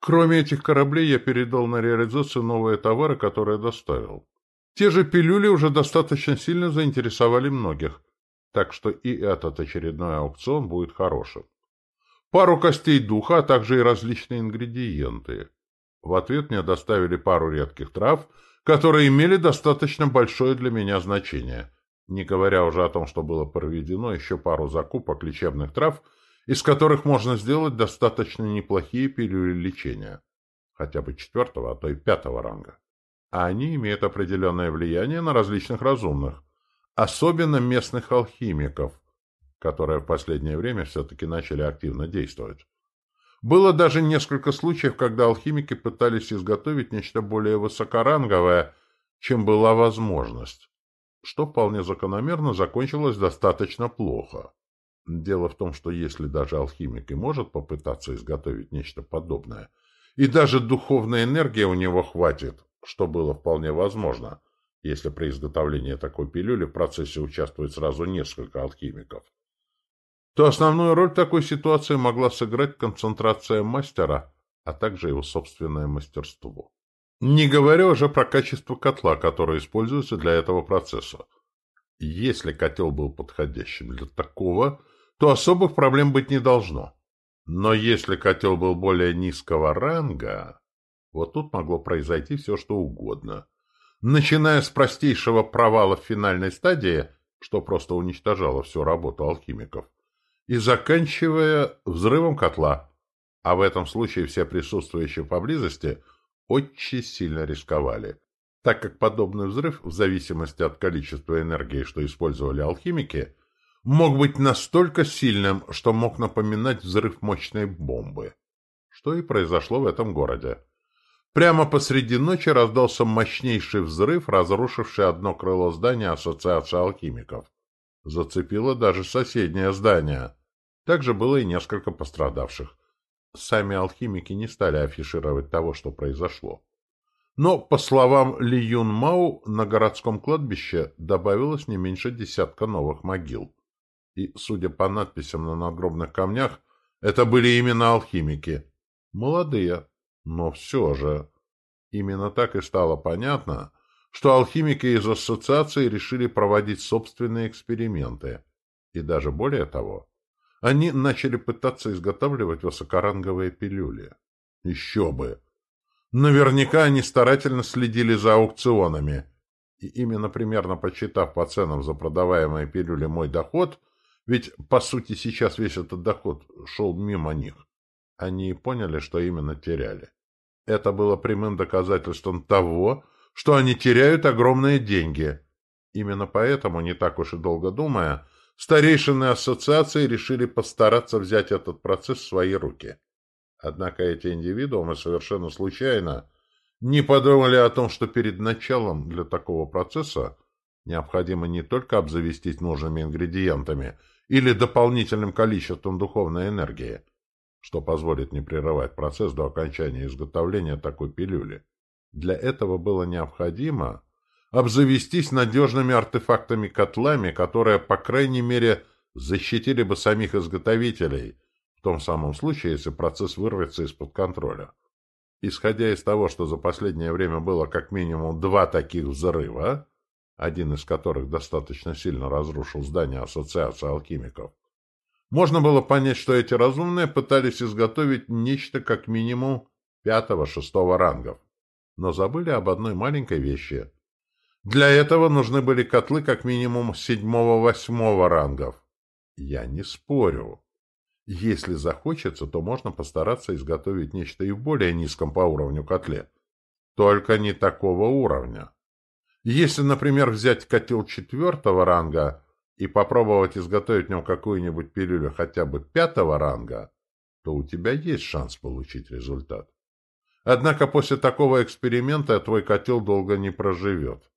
Кроме этих кораблей, я передал на реализацию новые товары, которые доставил. Те же пилюли уже достаточно сильно заинтересовали многих, так что и этот очередной аукцион будет хорошим. Пару костей духа, а также и различные ингредиенты. В ответ мне доставили пару редких трав, которые имели достаточно большое для меня значение, не говоря уже о том, что было проведено еще пару закупок лечебных трав – из которых можно сделать достаточно неплохие пилюли лечения, хотя бы четвертого, а то и пятого ранга. А они имеют определенное влияние на различных разумных, особенно местных алхимиков, которые в последнее время все-таки начали активно действовать. Было даже несколько случаев, когда алхимики пытались изготовить нечто более высокоранговое, чем была возможность, что вполне закономерно закончилось достаточно плохо. Дело в том, что если даже алхимик и может попытаться изготовить нечто подобное, и даже духовной энергии у него хватит, что было вполне возможно, если при изготовлении такой пилюли в процессе участвует сразу несколько алхимиков, то основную роль в такой ситуации могла сыграть концентрация мастера, а также его собственное мастерство. Не говоря уже про качество котла, который используется для этого процесса. Если котел был подходящим для такого, то особых проблем быть не должно. Но если котел был более низкого ранга, вот тут могло произойти все, что угодно. Начиная с простейшего провала в финальной стадии, что просто уничтожало всю работу алхимиков, и заканчивая взрывом котла. А в этом случае все присутствующие поблизости очень сильно рисковали, так как подобный взрыв, в зависимости от количества энергии, что использовали алхимики, мог быть настолько сильным, что мог напоминать взрыв мощной бомбы. Что и произошло в этом городе. Прямо посреди ночи раздался мощнейший взрыв, разрушивший одно крыло здания Ассоциации алхимиков. Зацепило даже соседнее здание. Также было и несколько пострадавших. Сами алхимики не стали афишировать того, что произошло. Но, по словам Ли Юн Мау, на городском кладбище добавилось не меньше десятка новых могил и, судя по надписям на надгробных камнях, это были именно алхимики. Молодые, но все же. Именно так и стало понятно, что алхимики из ассоциации решили проводить собственные эксперименты. И даже более того, они начали пытаться изготавливать высокоранговые пилюли. Еще бы! Наверняка они старательно следили за аукционами. И именно примерно подсчитав по ценам за продаваемые пилюли мой доход, ведь, по сути, сейчас весь этот доход шел мимо них. Они поняли, что именно теряли. Это было прямым доказательством того, что они теряют огромные деньги. Именно поэтому, не так уж и долго думая, старейшины ассоциации решили постараться взять этот процесс в свои руки. Однако эти индивидуумы совершенно случайно не подумали о том, что перед началом для такого процесса необходимо не только обзавестись нужными ингредиентами – или дополнительным количеством духовной энергии, что позволит не прерывать процесс до окончания изготовления такой пилюли. Для этого было необходимо обзавестись надежными артефактами-котлами, которые, по крайней мере, защитили бы самих изготовителей, в том самом случае, если процесс вырвется из-под контроля. Исходя из того, что за последнее время было как минимум два таких взрыва, один из которых достаточно сильно разрушил здание Ассоциации алхимиков, можно было понять, что эти разумные пытались изготовить нечто как минимум пятого-шестого рангов, но забыли об одной маленькой вещи. Для этого нужны были котлы как минимум седьмого-восьмого рангов. Я не спорю. Если захочется, то можно постараться изготовить нечто и в более низком по уровню котле. Только не такого уровня. Если, например, взять котел четвертого ранга и попробовать изготовить в нем какую-нибудь пилюлю хотя бы пятого ранга, то у тебя есть шанс получить результат. Однако после такого эксперимента твой котел долго не проживет,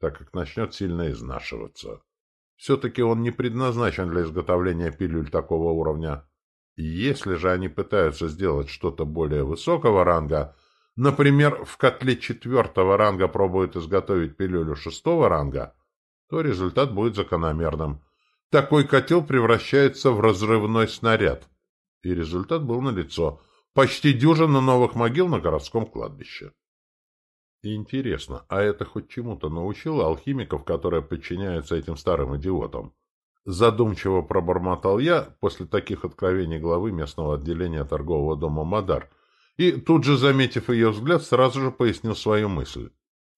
так как начнет сильно изнашиваться. Все-таки он не предназначен для изготовления пилюль такого уровня. Если же они пытаются сделать что-то более высокого ранга – например, в котле четвертого ранга пробуют изготовить пилюлю шестого ранга, то результат будет закономерным. Такой котел превращается в разрывной снаряд. И результат был налицо. Почти дюжина новых могил на городском кладбище. Интересно, а это хоть чему-то научило алхимиков, которые подчиняются этим старым идиотам? Задумчиво пробормотал я после таких откровений главы местного отделения торгового дома «Мадар», и, тут же заметив ее взгляд, сразу же пояснил свою мысль.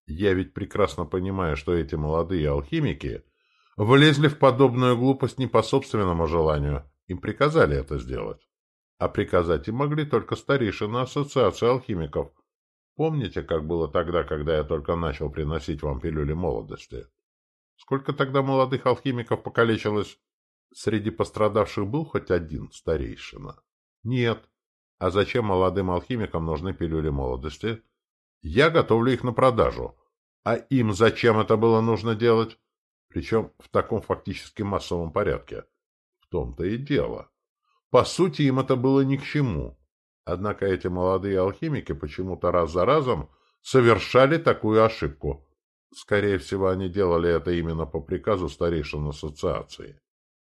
Я ведь прекрасно понимаю, что эти молодые алхимики влезли в подобную глупость не по собственному желанию, им приказали это сделать. А приказать им могли только старейшины Ассоциации алхимиков. Помните, как было тогда, когда я только начал приносить вам пилюли молодости? Сколько тогда молодых алхимиков покалечилось? Среди пострадавших был хоть один старейшина? Нет. А зачем молодым алхимикам нужны пилюли молодости? Я готовлю их на продажу. А им зачем это было нужно делать? Причем в таком фактически массовом порядке. В том-то и дело. По сути, им это было ни к чему. Однако эти молодые алхимики почему-то раз за разом совершали такую ошибку. Скорее всего, они делали это именно по приказу старейшин ассоциации.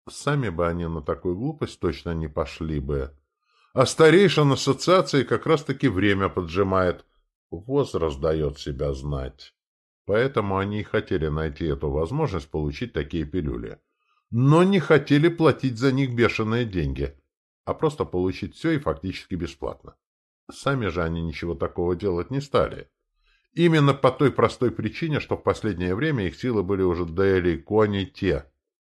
Сами бы они на такую глупость точно не пошли бы. А старейшин ассоциации как раз-таки время поджимает. Возраст дает себя знать. Поэтому они и хотели найти эту возможность получить такие пилюли. Но не хотели платить за них бешеные деньги, а просто получить все и фактически бесплатно. Сами же они ничего такого делать не стали. Именно по той простой причине, что в последнее время их силы были уже далеко не те.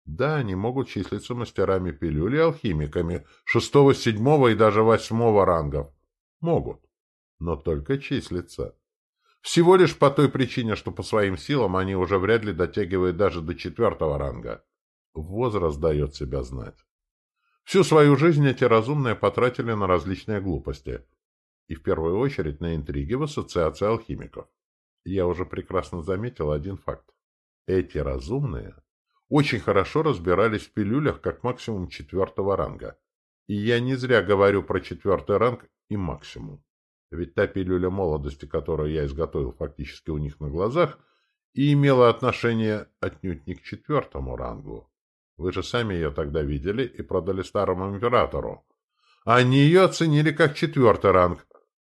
Да, они могут числиться мастерами пилюли и алхимиками шестого, седьмого и даже восьмого рангов. Могут. Но только числиться. Всего лишь по той причине, что по своим силам они уже вряд ли дотягивают даже до четвертого ранга. Возраст дает себя знать. Всю свою жизнь эти разумные потратили на различные глупости. И в первую очередь на интриги в Ассоциации алхимиков. Я уже прекрасно заметил один факт. Эти разумные очень хорошо разбирались в пилюлях как максимум четвертого ранга. И я не зря говорю про четвертый ранг и максимум. Ведь та пилюля молодости, которую я изготовил фактически у них на глазах, и имела отношение отнюдь не к четвертому рангу. Вы же сами ее тогда видели и продали старому императору. Они ее оценили как четвертый ранг.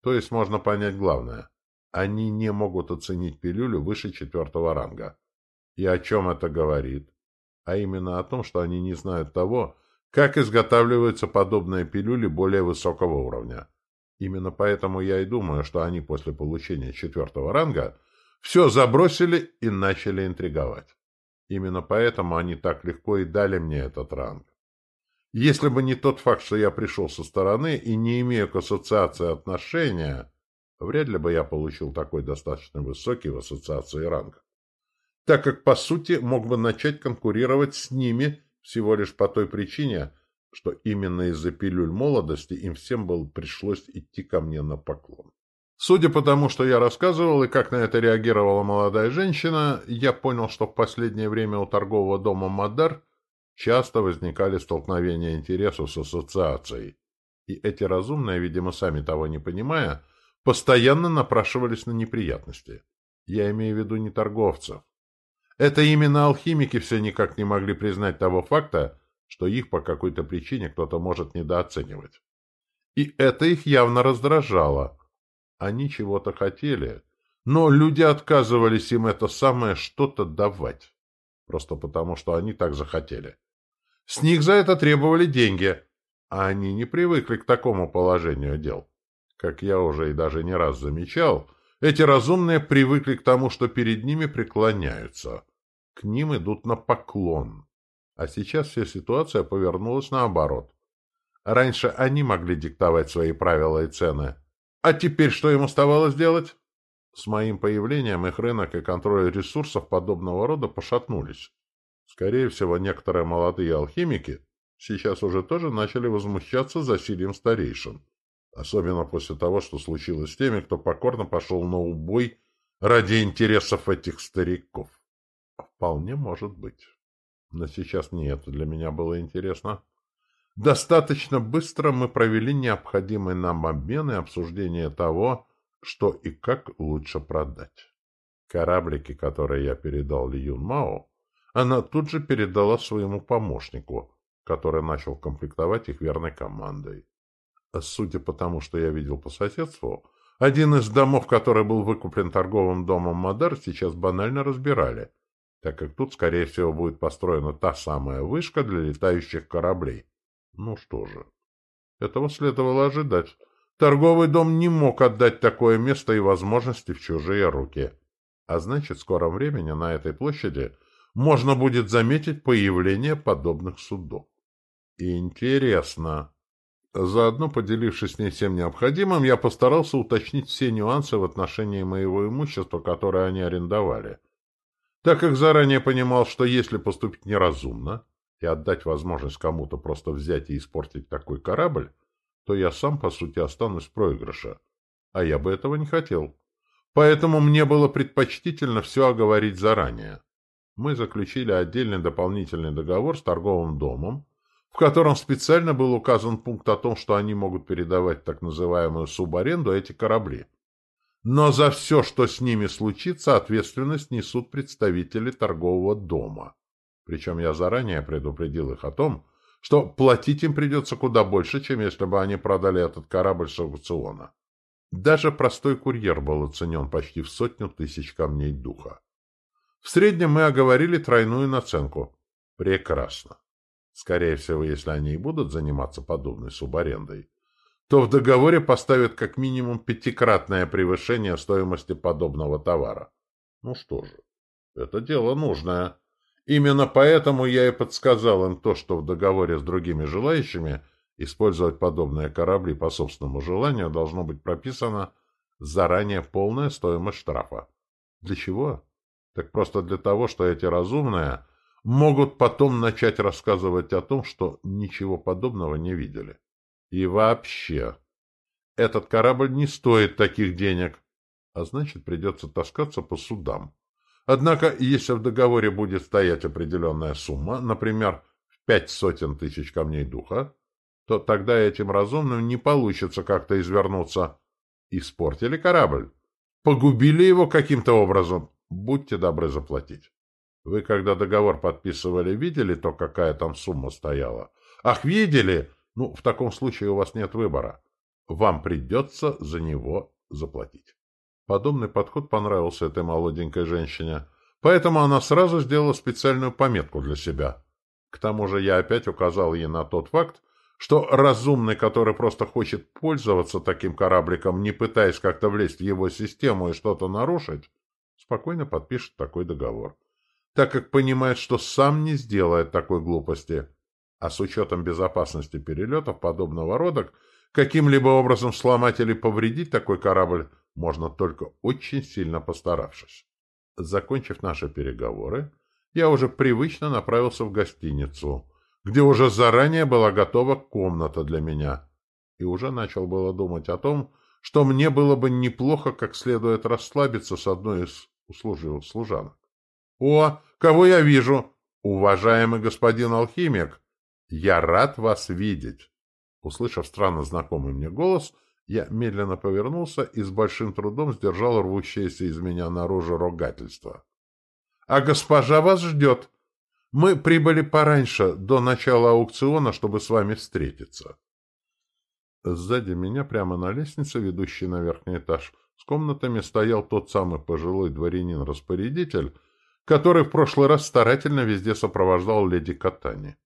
То есть можно понять главное. Они не могут оценить пилюлю выше четвертого ранга. И о чем это говорит? А именно о том, что они не знают того, как изготавливаются подобные пилюли более высокого уровня. Именно поэтому я и думаю, что они после получения четвертого ранга все забросили и начали интриговать. Именно поэтому они так легко и дали мне этот ранг. Если бы не тот факт, что я пришел со стороны и не имею к ассоциации отношения, вряд ли бы я получил такой достаточно высокий в ассоциации ранг. Так как, по сути, мог бы начать конкурировать с ними всего лишь по той причине, что именно из-за пилюль молодости им всем было пришлось идти ко мне на поклон. Судя по тому, что я рассказывал и как на это реагировала молодая женщина, я понял, что в последнее время у торгового дома «Мадар» часто возникали столкновения интересов с ассоциацией. И эти разумные, видимо, сами того не понимая, постоянно напрашивались на неприятности. Я имею в виду не торговцев. Это именно алхимики все никак не могли признать того факта, что их по какой-то причине кто-то может недооценивать. И это их явно раздражало. Они чего-то хотели, но люди отказывались им это самое что-то давать. Просто потому, что они так захотели. С них за это требовали деньги, а они не привыкли к такому положению дел. Как я уже и даже не раз замечал, эти разумные привыкли к тому, что перед ними преклоняются. К ним идут на поклон. А сейчас вся ситуация повернулась наоборот. Раньше они могли диктовать свои правила и цены. А теперь что им оставалось делать? С моим появлением их рынок и контроль ресурсов подобного рода пошатнулись. Скорее всего, некоторые молодые алхимики сейчас уже тоже начали возмущаться засилием старейшин. Особенно после того, что случилось с теми, кто покорно пошел на убой ради интересов этих стариков. Вполне может быть. Но сейчас не это для меня было интересно. Достаточно быстро мы провели необходимый нам обмен и обсуждение того, что и как лучше продать. Кораблики, которые я передал Ли Юн Мао, она тут же передала своему помощнику, который начал комплектовать их верной командой. Судя по тому, что я видел по соседству, один из домов, который был выкуплен торговым домом Мадар, сейчас банально разбирали, так как тут, скорее всего, будет построена та самая вышка для летающих кораблей. Ну что же, этого следовало ожидать. Торговый дом не мог отдать такое место и возможности в чужие руки. А значит, в скором времени на этой площади можно будет заметить появление подобных судов. Интересно. Заодно, поделившись с ней всем необходимым, я постарался уточнить все нюансы в отношении моего имущества, которое они арендовали. Так как заранее понимал, что если поступить неразумно и отдать возможность кому-то просто взять и испортить такой корабль, то я сам, по сути, останусь в проигрыше. А я бы этого не хотел. Поэтому мне было предпочтительно все оговорить заранее. Мы заключили отдельный дополнительный договор с торговым домом, в котором специально был указан пункт о том, что они могут передавать так называемую субаренду эти корабли. Но за все, что с ними случится, ответственность несут представители торгового дома. Причем я заранее предупредил их о том, что платить им придется куда больше, чем если бы они продали этот корабль с аукциона. Даже простой курьер был оценен почти в сотню тысяч камней духа. В среднем мы оговорили тройную наценку. Прекрасно. Скорее всего, если они и будут заниматься подобной субарендой, то в договоре поставят как минимум пятикратное превышение стоимости подобного товара. Ну что же, это дело нужное. Именно поэтому я и подсказал им то, что в договоре с другими желающими использовать подобные корабли по собственному желанию должно быть прописано заранее полная стоимость штрафа. Для чего? Так просто для того, что эти разумные могут потом начать рассказывать о том, что ничего подобного не видели. И вообще, этот корабль не стоит таких денег, а значит, придется таскаться по судам. Однако, если в договоре будет стоять определенная сумма, например, в пять сотен тысяч камней духа, то тогда этим разумным не получится как-то извернуться. Испортили корабль. Погубили его каким-то образом. Будьте добры заплатить. Вы, когда договор подписывали, видели то, какая там сумма стояла? Ах, видели? Ну, в таком случае у вас нет выбора. Вам придется за него заплатить. Подобный подход понравился этой молоденькой женщине, поэтому она сразу сделала специальную пометку для себя. К тому же я опять указал ей на тот факт, что разумный, который просто хочет пользоваться таким корабликом, не пытаясь как-то влезть в его систему и что-то нарушить, спокойно подпишет такой договор так как понимает, что сам не сделает такой глупости. А с учетом безопасности перелетов подобного рода, каким-либо образом сломать или повредить такой корабль можно только очень сильно постаравшись. Закончив наши переговоры, я уже привычно направился в гостиницу, где уже заранее была готова комната для меня, и уже начал было думать о том, что мне было бы неплохо как следует расслабиться с одной из услуживых служанок. «О, кого я вижу? Уважаемый господин алхимик, я рад вас видеть!» Услышав странно знакомый мне голос, я медленно повернулся и с большим трудом сдержал рвущееся из меня наружу рогательство. «А госпожа вас ждет. Мы прибыли пораньше, до начала аукциона, чтобы с вами встретиться». Сзади меня, прямо на лестнице, ведущей на верхний этаж, с комнатами стоял тот самый пожилой дворянин-распорядитель, который в прошлый раз старательно везде сопровождал леди Катани.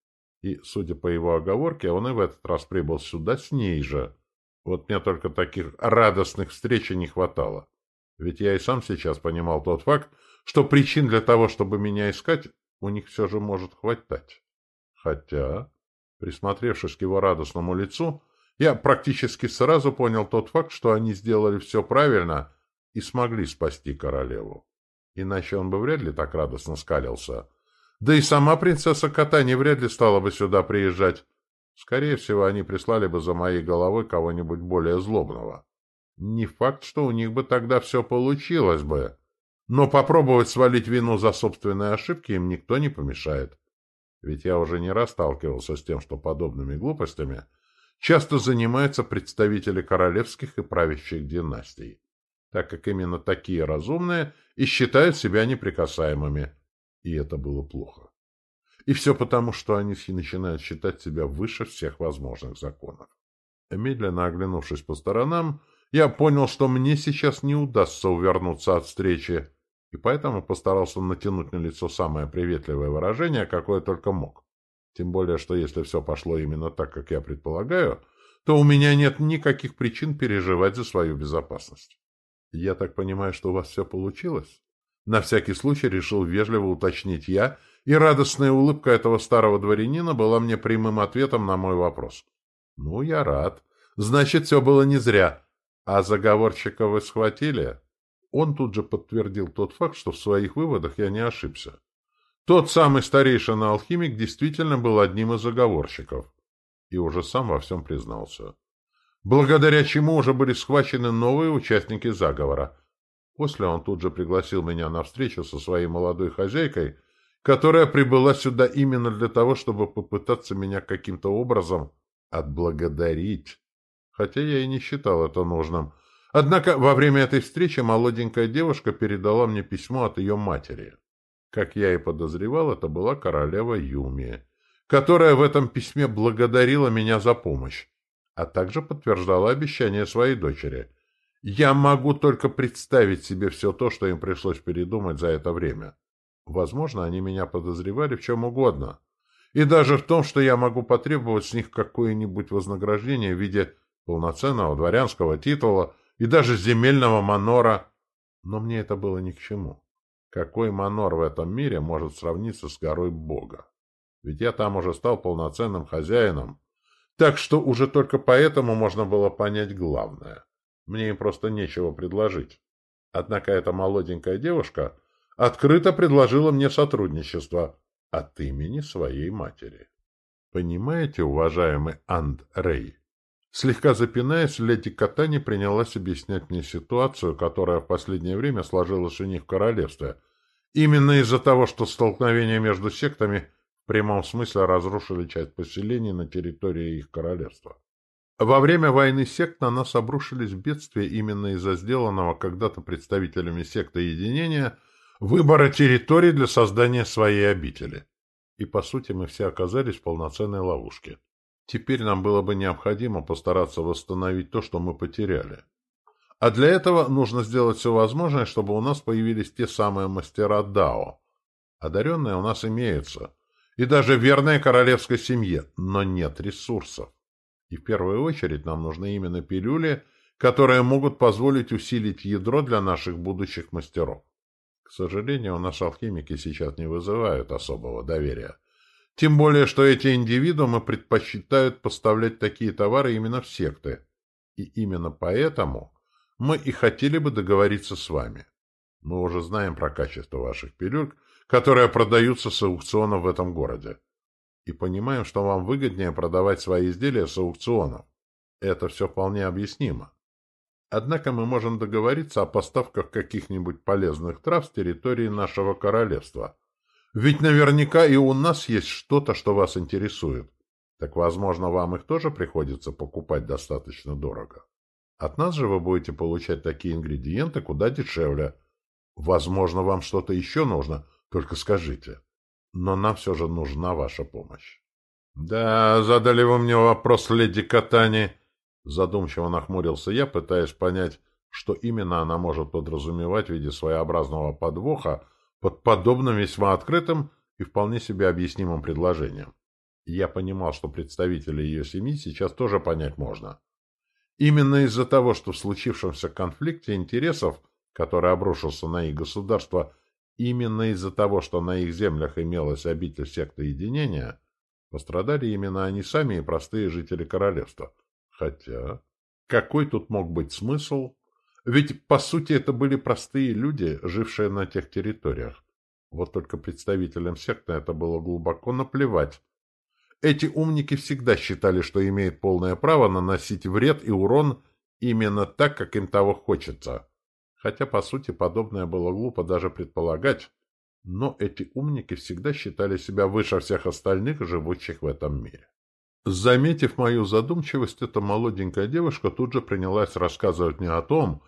И, судя по его оговорке, он и в этот раз прибыл сюда с ней же. Вот мне только таких радостных встреч не хватало. Ведь я и сам сейчас понимал тот факт, что причин для того, чтобы меня искать, у них все же может хватать. Хотя, присмотревшись к его радостному лицу, я практически сразу понял тот факт, что они сделали все правильно и смогли спасти королеву. Иначе он бы вряд ли так радостно скалился. Да и сама принцесса Катани вряд ли стала бы сюда приезжать. Скорее всего, они прислали бы за моей головой кого-нибудь более злобного. Не факт, что у них бы тогда все получилось бы. Но попробовать свалить вину за собственные ошибки им никто не помешает. Ведь я уже не раз сталкивался с тем, что подобными глупостями часто занимаются представители королевских и правящих династий так как именно такие разумные и считают себя неприкасаемыми. И это было плохо. И все потому, что они начинают считать себя выше всех возможных законов. Медленно оглянувшись по сторонам, я понял, что мне сейчас не удастся увернуться от встречи, и поэтому постарался натянуть на лицо самое приветливое выражение, какое только мог. Тем более, что если все пошло именно так, как я предполагаю, то у меня нет никаких причин переживать за свою безопасность. Я так понимаю, что у вас все получилось? На всякий случай решил вежливо уточнить я, и радостная улыбка этого старого дворянина была мне прямым ответом на мой вопрос. Ну, я рад. Значит, все было не зря. А заговорщика вы схватили? Он тут же подтвердил тот факт, что в своих выводах я не ошибся. Тот самый старейшина-алхимик действительно был одним из заговорщиков. И уже сам во всем признался. Благодаря чему уже были схвачены новые участники заговора. После он тут же пригласил меня на встречу со своей молодой хозяйкой, которая прибыла сюда именно для того, чтобы попытаться меня каким-то образом отблагодарить. Хотя я и не считал это нужным. Однако во время этой встречи молоденькая девушка передала мне письмо от ее матери. Как я и подозревал, это была королева Юми, которая в этом письме благодарила меня за помощь, а также подтверждала обещание своей дочери. Я могу только представить себе все то, что им пришлось передумать за это время. Возможно, они меня подозревали в чем угодно. И даже в том, что я могу потребовать с них какое-нибудь вознаграждение в виде полноценного дворянского титула и даже земельного манора. Но мне это было ни к чему. Какой манор в этом мире может сравниться с горой Бога? Ведь я там уже стал полноценным хозяином. Так что уже только поэтому можно было понять главное. Мне им просто нечего предложить. Однако эта молоденькая девушка открыто предложила мне сотрудничество от имени своей матери. Понимаете, уважаемый Андрей? Слегка запинаясь, леди Катани принялась объяснять мне ситуацию, которая в последнее время сложилась у них в королевстве. Именно из-за того, что столкновения между сектами в прямом смысле разрушили часть поселений на территории их королевства. Во время войны сект на нас обрушились бедствия именно из-за сделанного когда-то представителями секты единения выбора территорий для создания своей обители. И, по сути, мы все оказались в полноценной ловушке. Теперь нам было бы необходимо постараться восстановить то, что мы потеряли. А для этого нужно сделать все возможное, чтобы у нас появились те самые мастера Дао. Одаренные у нас имеются. И даже верные королевской семье, но нет ресурсов. И в первую очередь нам нужны именно пилюли, которые могут позволить усилить ядро для наших будущих мастеров. К сожалению, у нас алхимики сейчас не вызывают особого доверия. Тем более, что эти индивидуумы предпочитают поставлять такие товары именно в секты. И именно поэтому мы и хотели бы договориться с вами. Мы уже знаем про качество ваших пилюль, которые продаются с аукционов в этом городе. И понимаем, что вам выгоднее продавать свои изделия с аукционов. Это все вполне объяснимо. Однако мы можем договориться о поставках каких-нибудь полезных трав с территории нашего королевства – ведь наверняка и у нас есть что-то, что вас интересует. Так, возможно, вам их тоже приходится покупать достаточно дорого. От нас же вы будете получать такие ингредиенты куда дешевле. Возможно, вам что-то еще нужно, только скажите. Но нам все же нужна ваша помощь. — Да, задали вы мне вопрос, леди Катани. Задумчиво нахмурился я, пытаясь понять, что именно она может подразумевать в виде своеобразного подвоха под подобным весьма открытым и вполне себе объяснимым предложением. я понимал, что представителей ее семьи сейчас тоже понять можно. Именно из-за того, что в случившемся конфликте интересов, который обрушился на их государство, именно из-за того, что на их землях имелась обитель секты единения, пострадали именно они сами и простые жители королевства. Хотя, какой тут мог быть смысл ведь, по сути, это были простые люди, жившие на тех территориях. Вот только представителям секты это было глубоко наплевать. Эти умники всегда считали, что имеют полное право наносить вред и урон именно так, как им того хочется. Хотя, по сути, подобное было глупо даже предполагать. Но эти умники всегда считали себя выше всех остальных, живущих в этом мире. Заметив мою задумчивость, эта молоденькая девушка тут же принялась рассказывать мне о том,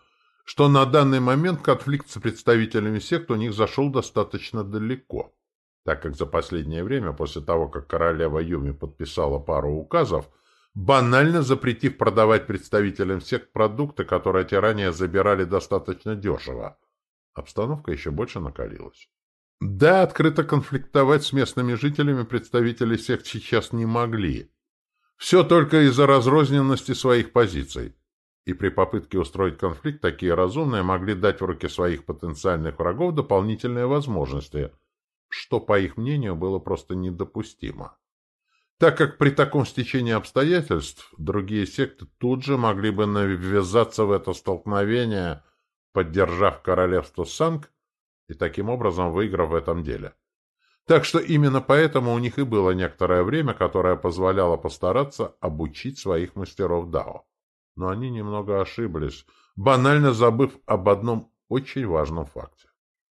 что на данный момент конфликт с представителями сект у них зашел достаточно далеко, так как за последнее время, после того, как королева Юми подписала пару указов, банально запретив продавать представителям сект продукты, которые те ранее забирали достаточно дешево. Обстановка еще больше накалилась. Да, открыто конфликтовать с местными жителями представители сект сейчас не могли. Все только из-за разрозненности своих позиций. И при попытке устроить конфликт такие разумные могли дать в руки своих потенциальных врагов дополнительные возможности, что, по их мнению, было просто недопустимо. Так как при таком стечении обстоятельств другие секты тут же могли бы навязаться в это столкновение, поддержав королевство Санг и таким образом выиграв в этом деле. Так что именно поэтому у них и было некоторое время, которое позволяло постараться обучить своих мастеров Дао. Но они немного ошиблись, банально забыв об одном очень важном факте.